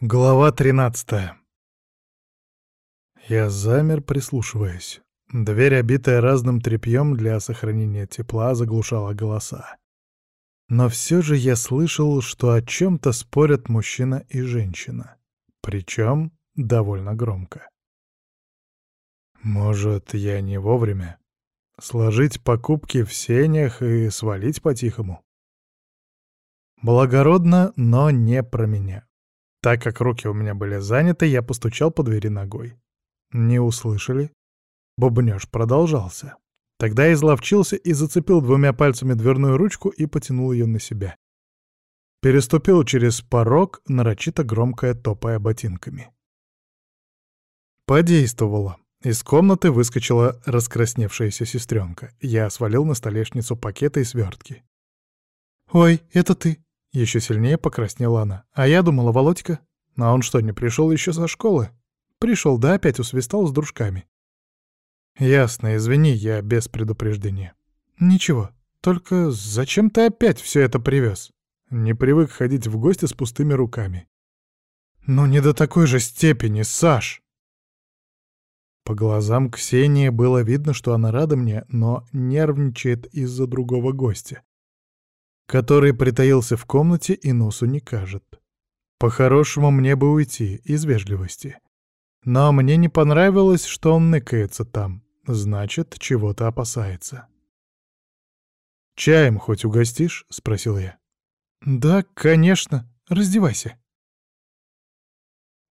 Глава 13 Я замер, прислушиваясь. Дверь, обитая разным тряпьем для сохранения тепла, заглушала голоса. Но все же я слышал, что о чем-то спорят мужчина и женщина. Причем довольно громко. Может, я не вовремя? Сложить покупки в сенях и свалить по-тихому? Благородно, но не про меня. Так как руки у меня были заняты, я постучал по двери ногой. Не услышали? Бубнёж продолжался. Тогда я изловчился и зацепил двумя пальцами дверную ручку и потянул ее на себя. Переступил через порог, нарочито громкое топая ботинками. Подействовало. Из комнаты выскочила раскрасневшаяся сестренка. Я свалил на столешницу пакеты и свертки. «Ой, это ты!» Еще сильнее покраснела она. А я думала, Володька. А он что, не пришел еще со школы? Пришел, да, опять усвистал с дружками. Ясно, извини, я без предупреждения. Ничего, только зачем ты опять все это привез? Не привык ходить в гости с пустыми руками. Ну не до такой же степени, Саш! По глазам Ксении было видно, что она рада мне, но нервничает из-за другого гостя который притаился в комнате и носу не кажет. По-хорошему мне бы уйти, из вежливости. Но мне не понравилось, что он ныкается там. Значит, чего-то опасается. «Чаем хоть угостишь?» — спросил я. «Да, конечно. Раздевайся».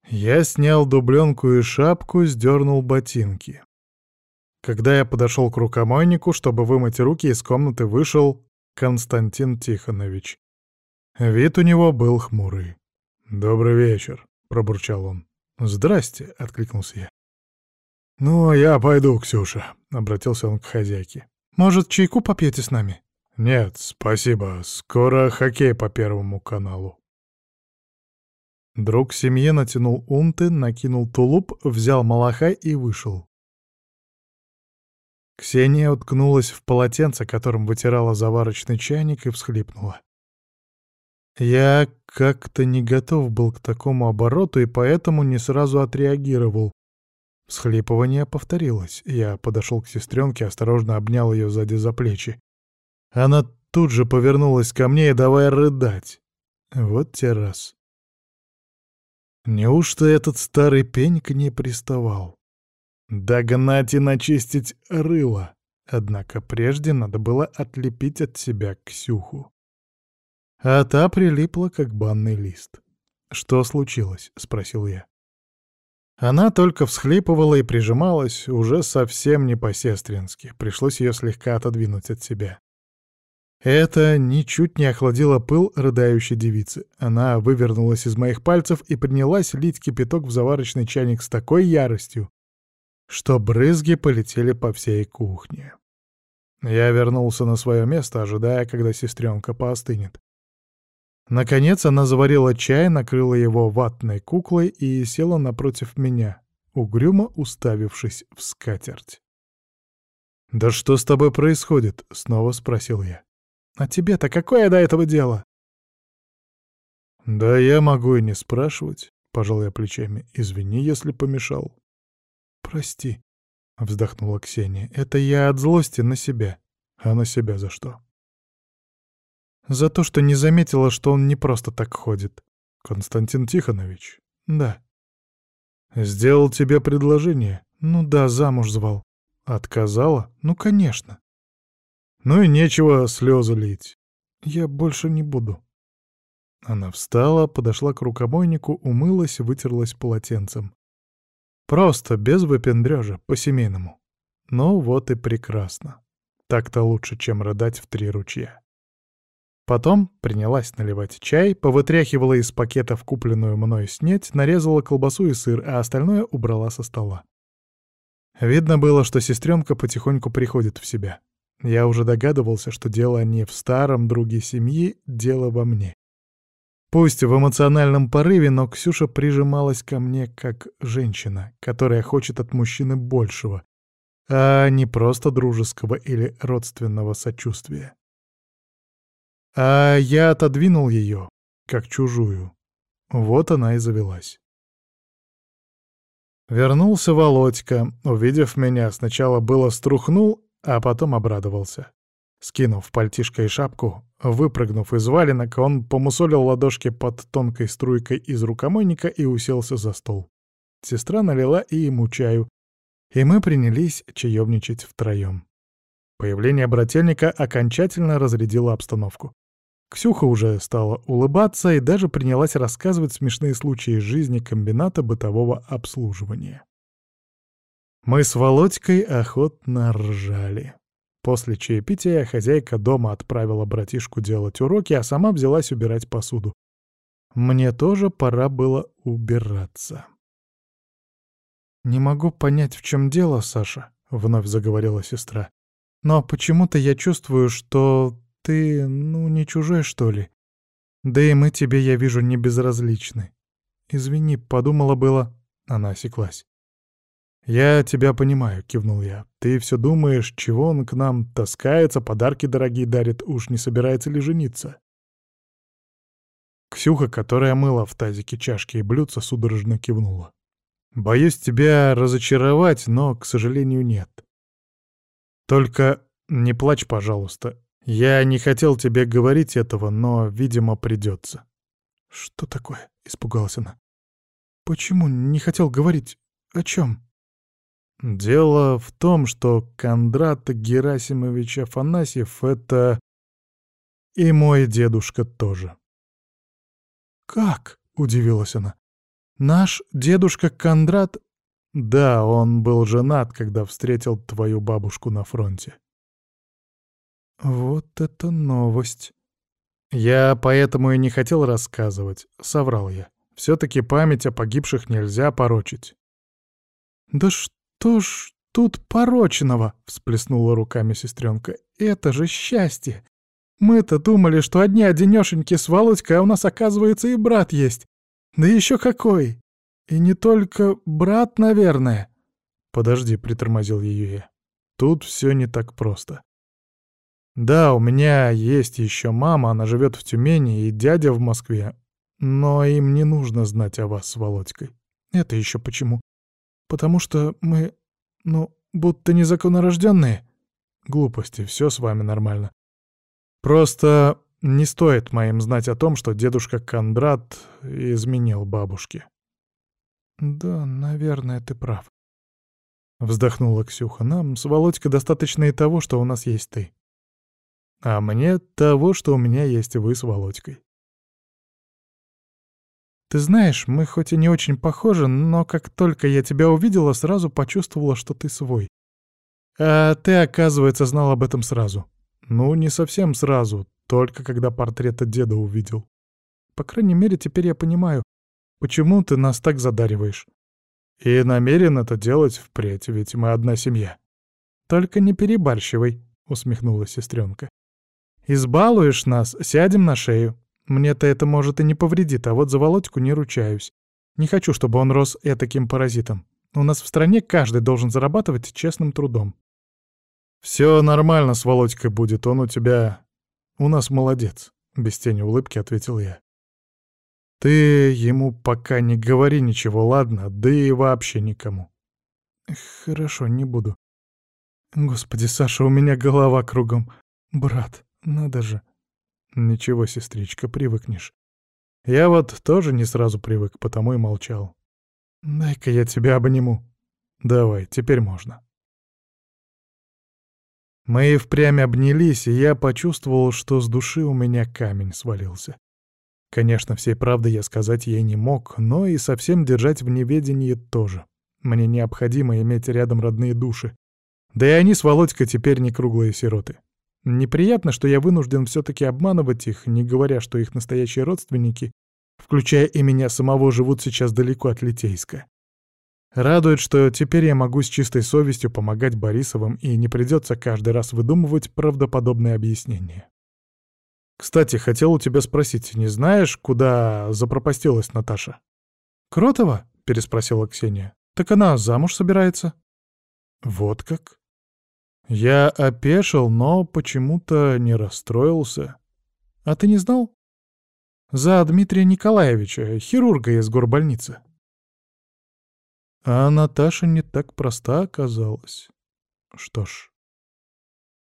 Я снял дубленку и шапку, сдернул ботинки. Когда я подошел к рукомойнику, чтобы вымыть руки, из комнаты вышел Константин Тихонович. Вид у него был хмурый. «Добрый вечер», — пробурчал он. «Здрасте», — откликнулся я. «Ну, я пойду, Ксюша», — обратился он к хозяйке. «Может, чайку попьете с нами?» «Нет, спасибо. Скоро хоккей по Первому каналу». Друг семьи натянул унты, накинул тулуп, взял малахай и вышел. Ксения уткнулась в полотенце, которым вытирала заварочный чайник, и всхлипнула. Я как-то не готов был к такому обороту и поэтому не сразу отреагировал. Всхлипывание повторилось. Я подошел к сестренке, осторожно обнял ее сзади за плечи. Она тут же повернулась ко мне и давай рыдать. Вот те раз. Неужто этот старый пень к ней приставал? Догнать и начистить рыло. Однако прежде надо было отлепить от себя Ксюху. А та прилипла, как банный лист. «Что случилось?» — спросил я. Она только всхлипывала и прижималась, уже совсем не по-сестрински. Пришлось ее слегка отодвинуть от себя. Это ничуть не охладило пыл рыдающей девицы. Она вывернулась из моих пальцев и принялась лить кипяток в заварочный чайник с такой яростью, что брызги полетели по всей кухне. Я вернулся на свое место, ожидая, когда сестренка поостынет. Наконец она заварила чай, накрыла его ватной куклой и села напротив меня, угрюмо уставившись в скатерть. «Да что с тобой происходит?» — снова спросил я. «А тебе-то какое до этого дело?» «Да я могу и не спрашивать», — пожал я плечами. «Извини, если помешал». «Прости», — вздохнула Ксения. «Это я от злости на себя». «А на себя за что?» «За то, что не заметила, что он не просто так ходит». «Константин Тихонович?» «Да». «Сделал тебе предложение?» «Ну да, замуж звал». «Отказала?» «Ну, конечно». «Ну и нечего слезы лить». «Я больше не буду». Она встала, подошла к рукомойнику, умылась, вытерлась полотенцем. Просто, без выпендрежа, по-семейному. Ну вот и прекрасно. Так-то лучше, чем рыдать в три ручья. Потом принялась наливать чай, повытряхивала из пакетов купленную мной снеть, нарезала колбасу и сыр, а остальное убрала со стола. Видно было, что сестренка потихоньку приходит в себя. Я уже догадывался, что дело не в старом друге семьи, дело во мне. Пусть в эмоциональном порыве, но Ксюша прижималась ко мне как женщина, которая хочет от мужчины большего, а не просто дружеского или родственного сочувствия. А я отодвинул ее, как чужую. Вот она и завелась. Вернулся Володька, увидев меня, сначала было струхнул, а потом обрадовался. Скинув пальтишко и шапку, выпрыгнув из валенок, он помусолил ладошки под тонкой струйкой из рукомойника и уселся за стол. Сестра налила и ему чаю, и мы принялись чаевничать втроем. Появление брательника окончательно разрядило обстановку. Ксюха уже стала улыбаться и даже принялась рассказывать смешные случаи из жизни комбината бытового обслуживания. Мы с Володькой охотно ржали. После чаепития хозяйка дома отправила братишку делать уроки, а сама взялась убирать посуду. Мне тоже пора было убираться. «Не могу понять, в чем дело, Саша», — вновь заговорила сестра. «Но почему-то я чувствую, что ты, ну, не чужой, что ли? Да и мы тебе, я вижу, не безразличны. Извини, подумала было...» Она осеклась. «Я тебя понимаю», — кивнул я. «Ты все думаешь, чего он к нам таскается, подарки дорогие дарит, уж не собирается ли жениться?» Ксюха, которая мыла в тазике чашки и блюдца, судорожно кивнула. «Боюсь тебя разочаровать, но, к сожалению, нет. Только не плачь, пожалуйста. Я не хотел тебе говорить этого, но, видимо, придется. «Что такое?» — испугалась она. «Почему не хотел говорить? О чем?» «Дело в том, что Кондрат Герасимович Афанасьев — это... и мой дедушка тоже». «Как?» — удивилась она. «Наш дедушка Кондрат...» «Да, он был женат, когда встретил твою бабушку на фронте». «Вот это новость!» «Я поэтому и не хотел рассказывать», — соврал я. «Все-таки память о погибших нельзя порочить». «Да что ж тут порочного?» — всплеснула руками сестренка. «Это же счастье! Мы-то думали, что одни одинешеньки с Володькой, а у нас, оказывается, и брат есть. Да еще какой! И не только брат, наверное». «Подожди», — притормозил ее я. «Тут все не так просто. Да, у меня есть еще мама, она живет в Тюмени, и дядя в Москве. Но им не нужно знать о вас с Володькой. Это еще почему? Потому что мы, ну, будто незаконнорожденные. Глупости, все с вами нормально. Просто не стоит моим знать о том, что дедушка Кондрат изменил бабушке. Да, наверное, ты прав. Вздохнула Ксюха. Нам с Володькой достаточно и того, что у нас есть ты. А мне того, что у меня есть вы с Володькой. Ты знаешь, мы хоть и не очень похожи, но как только я тебя увидела, сразу почувствовала, что ты свой. А ты, оказывается, знал об этом сразу. Ну, не совсем сразу, только когда портрета деда увидел. По крайней мере, теперь я понимаю, почему ты нас так задариваешь. И намерен это делать впредь, ведь мы одна семья. Только не перебарщивай, усмехнулась сестренка. Избалуешь нас, сядем на шею. Мне-то это, может, и не повредит, а вот за Володьку не ручаюсь. Не хочу, чтобы он рос этаким паразитом. У нас в стране каждый должен зарабатывать честным трудом. Все нормально с Володькой будет, он у тебя... У нас молодец, — без тени улыбки ответил я. Ты ему пока не говори ничего, ладно? Да и вообще никому. Хорошо, не буду. Господи, Саша, у меня голова кругом. Брат, надо же. Ничего, сестричка, привыкнешь. Я вот тоже не сразу привык, потому и молчал. Дай-ка я тебя обниму. Давай, теперь можно. Мы и впрямь обнялись, и я почувствовал, что с души у меня камень свалился. Конечно, всей правды я сказать ей не мог, но и совсем держать в неведении тоже. Мне необходимо иметь рядом родные души. Да и они с Володькой теперь не круглые сироты. Неприятно, что я вынужден все-таки обманывать их, не говоря, что их настоящие родственники, включая и меня самого, живут сейчас далеко от Литейска. Радует, что теперь я могу с чистой совестью помогать Борисовым и не придется каждый раз выдумывать правдоподобные объяснения. Кстати, хотел у тебя спросить, не знаешь, куда запропастилась Наташа? «Кротова?» — переспросила Ксения. «Так она замуж собирается». «Вот как?» Я опешил, но почему-то не расстроился. А ты не знал? За Дмитрия Николаевича, хирурга из горбольницы. А Наташа не так проста оказалась. Что ж,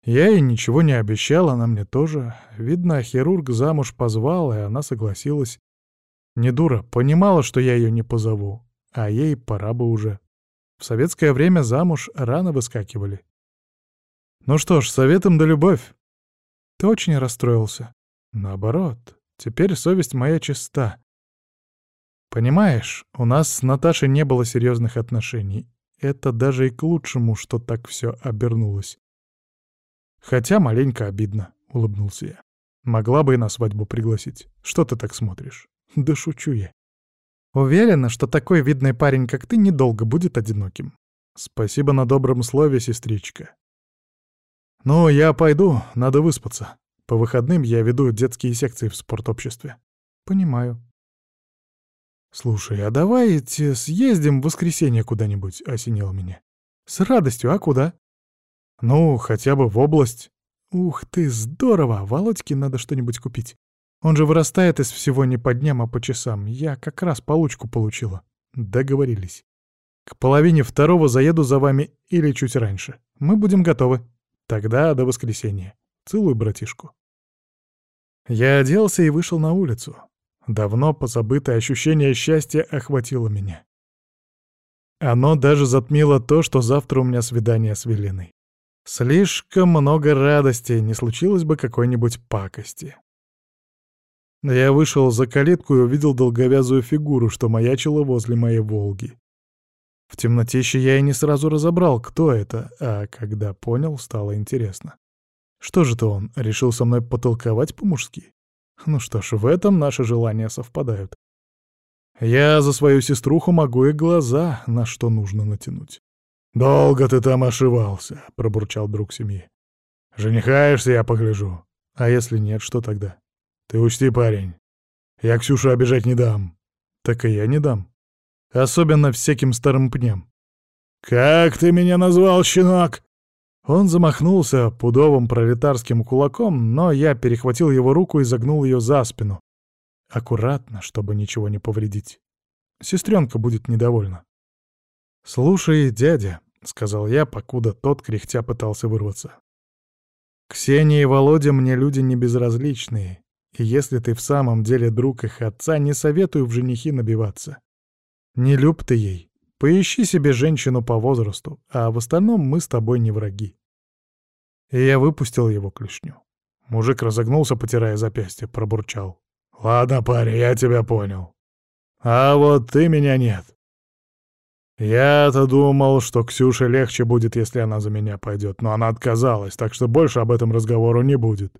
я ей ничего не обещал, она мне тоже. Видно, хирург замуж позвал, и она согласилась. Не дура, понимала, что я ее не позову, а ей пора бы уже. В советское время замуж рано выскакивали. Ну что ж, советом да любовь. Ты очень расстроился. Наоборот, теперь совесть моя чиста. Понимаешь, у нас с Наташей не было серьезных отношений. Это даже и к лучшему, что так все обернулось. Хотя маленько обидно, — улыбнулся я. Могла бы и на свадьбу пригласить. Что ты так смотришь? Да шучу я. Уверена, что такой видный парень, как ты, недолго будет одиноким. Спасибо на добром слове, сестричка. Ну, я пойду, надо выспаться. По выходным я веду детские секции в спортобществе. Понимаю. Слушай, а давайте съездим в воскресенье куда-нибудь, осенило меня. С радостью, а куда? Ну, хотя бы в область. Ух ты, здорово! Володьке надо что-нибудь купить. Он же вырастает из всего не по дням, а по часам. Я как раз получку получила. Договорились. К половине второго заеду за вами или чуть раньше. Мы будем готовы. Тогда до воскресенья. Целуй, братишку. Я оделся и вышел на улицу. Давно позабытое ощущение счастья охватило меня. Оно даже затмило то, что завтра у меня свидание с Велиной. Слишком много радости, не случилось бы какой-нибудь пакости. Я вышел за калитку и увидел долговязую фигуру, что маячила возле моей «Волги». В темнотище я и не сразу разобрал, кто это, а когда понял, стало интересно. Что же-то он, решил со мной потолковать по-мужски? Ну что ж, в этом наши желания совпадают. Я за свою сеструху могу и глаза на что нужно натянуть. «Долго ты там ошивался», — пробурчал друг семьи. «Женихаешься, я погляжу. А если нет, что тогда? Ты учти, парень, я Ксюшу обижать не дам». «Так и я не дам. Особенно всяким старым пням». «Как ты меня назвал, щенок?» Он замахнулся пудовым пролетарским кулаком, но я перехватил его руку и загнул ее за спину. Аккуратно, чтобы ничего не повредить. Сестренка будет недовольна. «Слушай, дядя», — сказал я, покуда тот кряхтя пытался вырваться. «Ксения и Володя мне люди не безразличные, и если ты в самом деле друг их отца, не советую в женихи набиваться. Не люб ты ей, поищи себе женщину по возрасту, а в остальном мы с тобой не враги». И я выпустил его клешню. Мужик разогнулся, потирая запястье, пробурчал. «Ладно, парень, я тебя понял. А вот ты меня нет. Я-то думал, что Ксюше легче будет, если она за меня пойдет, но она отказалась, так что больше об этом разговору не будет.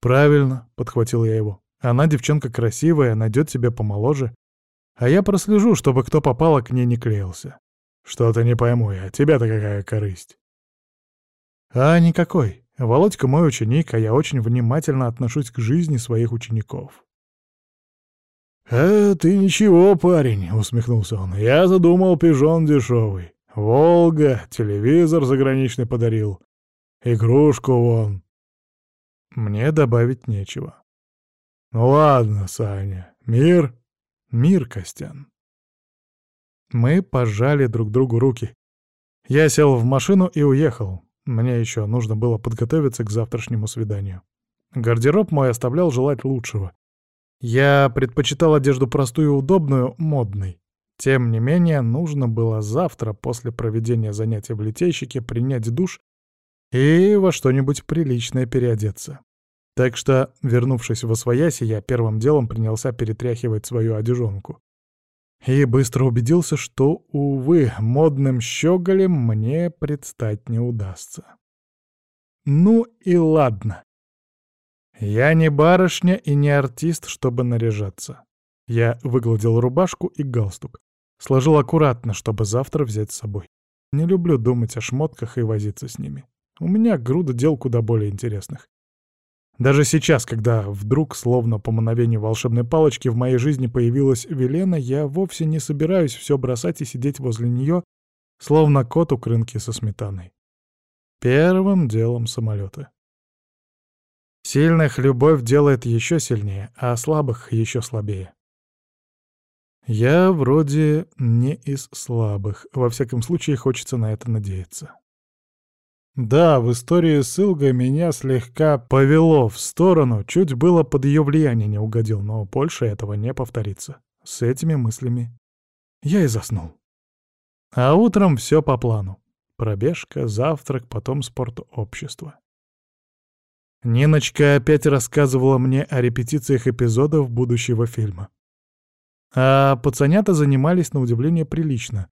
«Правильно», — подхватил я его. «Она девчонка красивая, найдет себе помоложе. А я прослежу, чтобы кто попало к ней не клеился. Что-то не пойму я, тебя-то какая корысть?» «А никакой. Володька мой ученик, а я очень внимательно отношусь к жизни своих учеников. «Э, ты ничего, парень», — усмехнулся он. «Я задумал пижон дешевый. Волга, телевизор заграничный подарил. Игрушку вон». Мне добавить нечего. «Ну ладно, Саня. Мир?» «Мир, Костян». Мы пожали друг другу руки. Я сел в машину и уехал. Мне еще нужно было подготовиться к завтрашнему свиданию. Гардероб мой оставлял желать лучшего. Я предпочитал одежду простую и удобную, модной. Тем не менее, нужно было завтра после проведения занятия в литейщике принять душ и во что-нибудь приличное переодеться. Так что, вернувшись в Освояси, я первым делом принялся перетряхивать свою одежонку. И быстро убедился, что, увы, модным щеголем мне предстать не удастся. Ну и ладно. Я не барышня и не артист, чтобы наряжаться. Я выгладил рубашку и галстук. Сложил аккуратно, чтобы завтра взять с собой. Не люблю думать о шмотках и возиться с ними. У меня груда дел куда более интересных. Даже сейчас, когда вдруг, словно по мановению волшебной палочки, в моей жизни появилась Велена, я вовсе не собираюсь все бросать и сидеть возле нее, словно кот у крынки со сметаной. Первым делом самолеты. Сильных любовь делает еще сильнее, а слабых еще слабее. Я вроде не из слабых, во всяком случае хочется на это надеяться. Да, в истории с Илгой меня слегка повело в сторону, чуть было под ее влияние не угодил, но больше этого не повторится. С этими мыслями я и заснул. А утром все по плану. Пробежка, завтрак, потом спорт-общество. Ниночка опять рассказывала мне о репетициях эпизодов будущего фильма. А пацанята занимались на удивление прилично.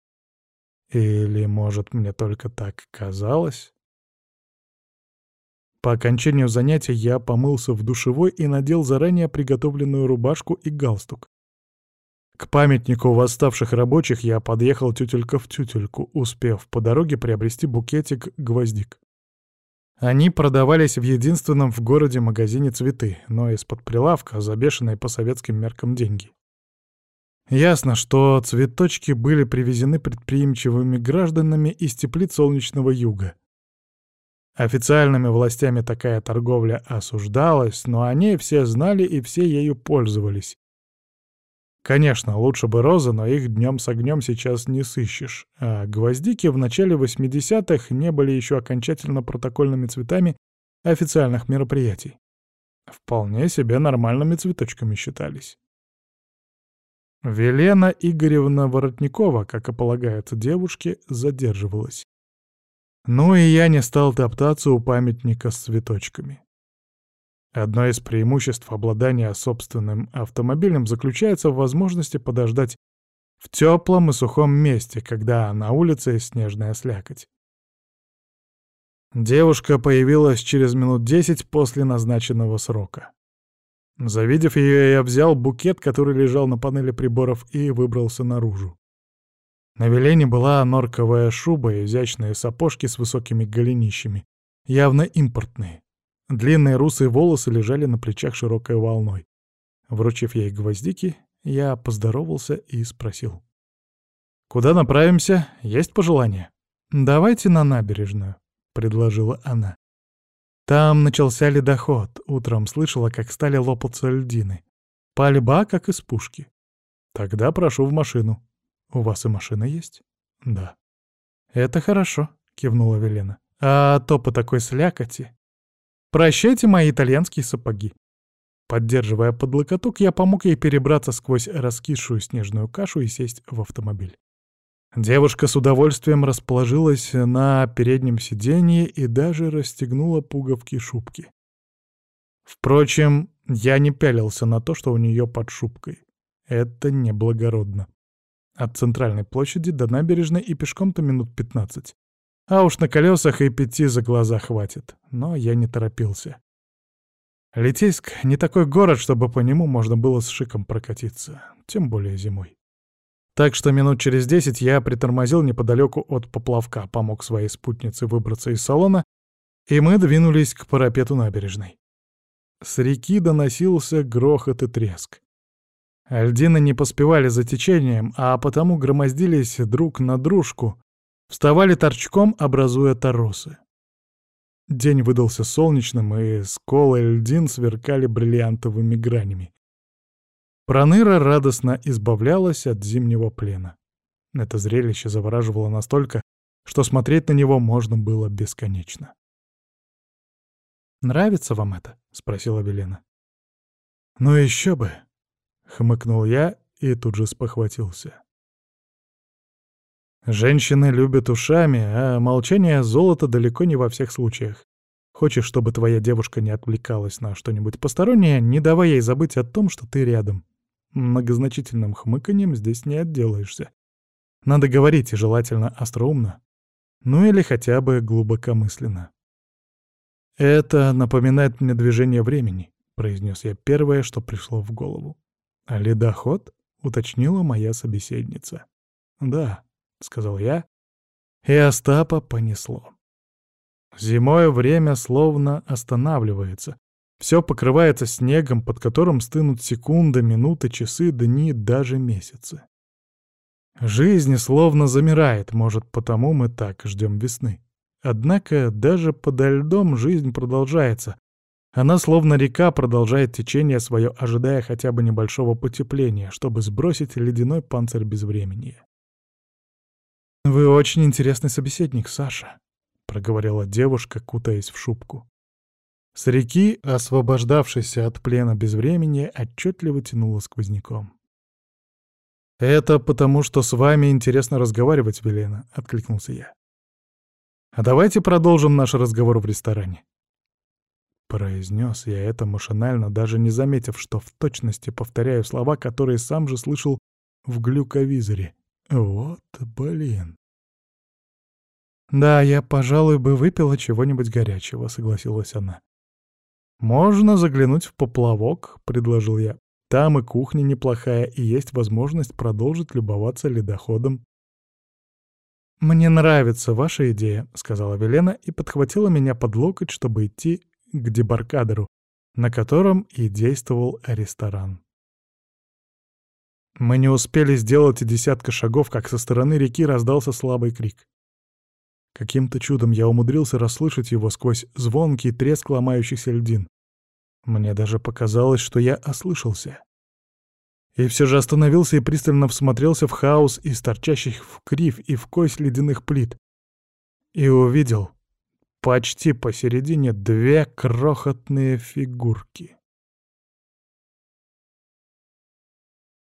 Или, может, мне только так казалось? По окончанию занятия я помылся в душевой и надел заранее приготовленную рубашку и галстук. К памятнику восставших рабочих я подъехал тютелька в тютельку, успев по дороге приобрести букетик гвоздик. Они продавались в единственном в городе магазине цветы, но из-под прилавка за по советским меркам деньги. Ясно, что цветочки были привезены предприимчивыми гражданами из теплиц солнечного юга. Официальными властями такая торговля осуждалась, но они все знали и все ею пользовались. Конечно, лучше бы розы, но их днем с огнем сейчас не сыщешь. А гвоздики в начале 80-х не были еще окончательно протокольными цветами официальных мероприятий. Вполне себе нормальными цветочками считались. Велена Игоревна Воротникова, как и полагается девушке, задерживалась. Ну и я не стал топтаться у памятника с цветочками. Одно из преимуществ обладания собственным автомобилем заключается в возможности подождать в теплом и сухом месте, когда на улице снежная слякоть. Девушка появилась через минут десять после назначенного срока. Завидев ее, я взял букет, который лежал на панели приборов, и выбрался наружу. На Велене была норковая шуба и изящные сапожки с высокими голенищами, явно импортные. Длинные русые волосы лежали на плечах широкой волной. Вручив ей гвоздики, я поздоровался и спросил. «Куда направимся? Есть пожелания?» «Давайте на набережную», — предложила она. Там начался ледоход. Утром слышала, как стали лопаться льдины. Пальба, как из пушки. Тогда прошу в машину. У вас и машина есть? Да. Это хорошо, кивнула Велена. А то по такой слякоти. Прощайте мои итальянские сапоги. Поддерживая под локоток, я помог ей перебраться сквозь раскисшую снежную кашу и сесть в автомобиль. Девушка с удовольствием расположилась на переднем сиденье и даже расстегнула пуговки шубки. Впрочем, я не пялился на то, что у нее под шубкой. Это неблагородно. От центральной площади до набережной и пешком-то минут пятнадцать. А уж на колесах и пяти за глаза хватит. Но я не торопился. Литейск — не такой город, чтобы по нему можно было с шиком прокатиться, тем более зимой. Так что минут через десять я притормозил неподалеку от поплавка, помог своей спутнице выбраться из салона, и мы двинулись к парапету набережной. С реки доносился грохот и треск. Альдины не поспевали за течением, а потому громоздились друг на дружку, вставали торчком, образуя торосы. День выдался солнечным, и сколы льдин сверкали бриллиантовыми гранями. Проныра радостно избавлялась от зимнего плена. Это зрелище завораживало настолько, что смотреть на него можно было бесконечно. «Нравится вам это?» — спросила Велена. «Ну еще бы!» — хмыкнул я и тут же спохватился. Женщины любят ушами, а молчание — золото далеко не во всех случаях. Хочешь, чтобы твоя девушка не отвлекалась на что-нибудь постороннее, не давай ей забыть о том, что ты рядом. Многозначительным хмыканьем здесь не отделаешься. Надо говорить, и желательно остроумно. Ну или хотя бы глубокомысленно. «Это напоминает мне движение времени», — произнес я первое, что пришло в голову. «А ледоход?» — уточнила моя собеседница. «Да», — сказал я, и Остапа понесло. Зимой время словно останавливается, все покрывается снегом, под которым стынут секунды, минуты, часы, дни, даже месяцы. Жизнь словно замирает, может, потому мы так ждем весны. Однако даже подо льдом жизнь продолжается, Она, словно река, продолжает течение свое, ожидая хотя бы небольшого потепления, чтобы сбросить ледяной панцирь безвременья. «Вы очень интересный собеседник, Саша», — проговорила девушка, кутаясь в шубку. С реки, освобождавшейся от плена безвременья, отчетливо тянуло сквозняком. «Это потому, что с вами интересно разговаривать, Велена», — откликнулся я. «А давайте продолжим наш разговор в ресторане». Произнес я это машинально, даже не заметив, что в точности повторяю слова, которые сам же слышал в глюковизоре. Вот блин. «Да, я, пожалуй, бы выпила чего-нибудь горячего», — согласилась она. «Можно заглянуть в поплавок», — предложил я. «Там и кухня неплохая, и есть возможность продолжить любоваться ледоходом». «Мне нравится ваша идея», — сказала Велена и подхватила меня под локоть, чтобы идти к дебаркадеру, на котором и действовал ресторан. Мы не успели сделать и десятка шагов, как со стороны реки раздался слабый крик. Каким-то чудом я умудрился расслышать его сквозь звонкий треск ломающихся льдин. Мне даже показалось, что я ослышался. И все же остановился и пристально всмотрелся в хаос из торчащих в крив и в кость ледяных плит. И увидел почти посередине две крохотные фигурки.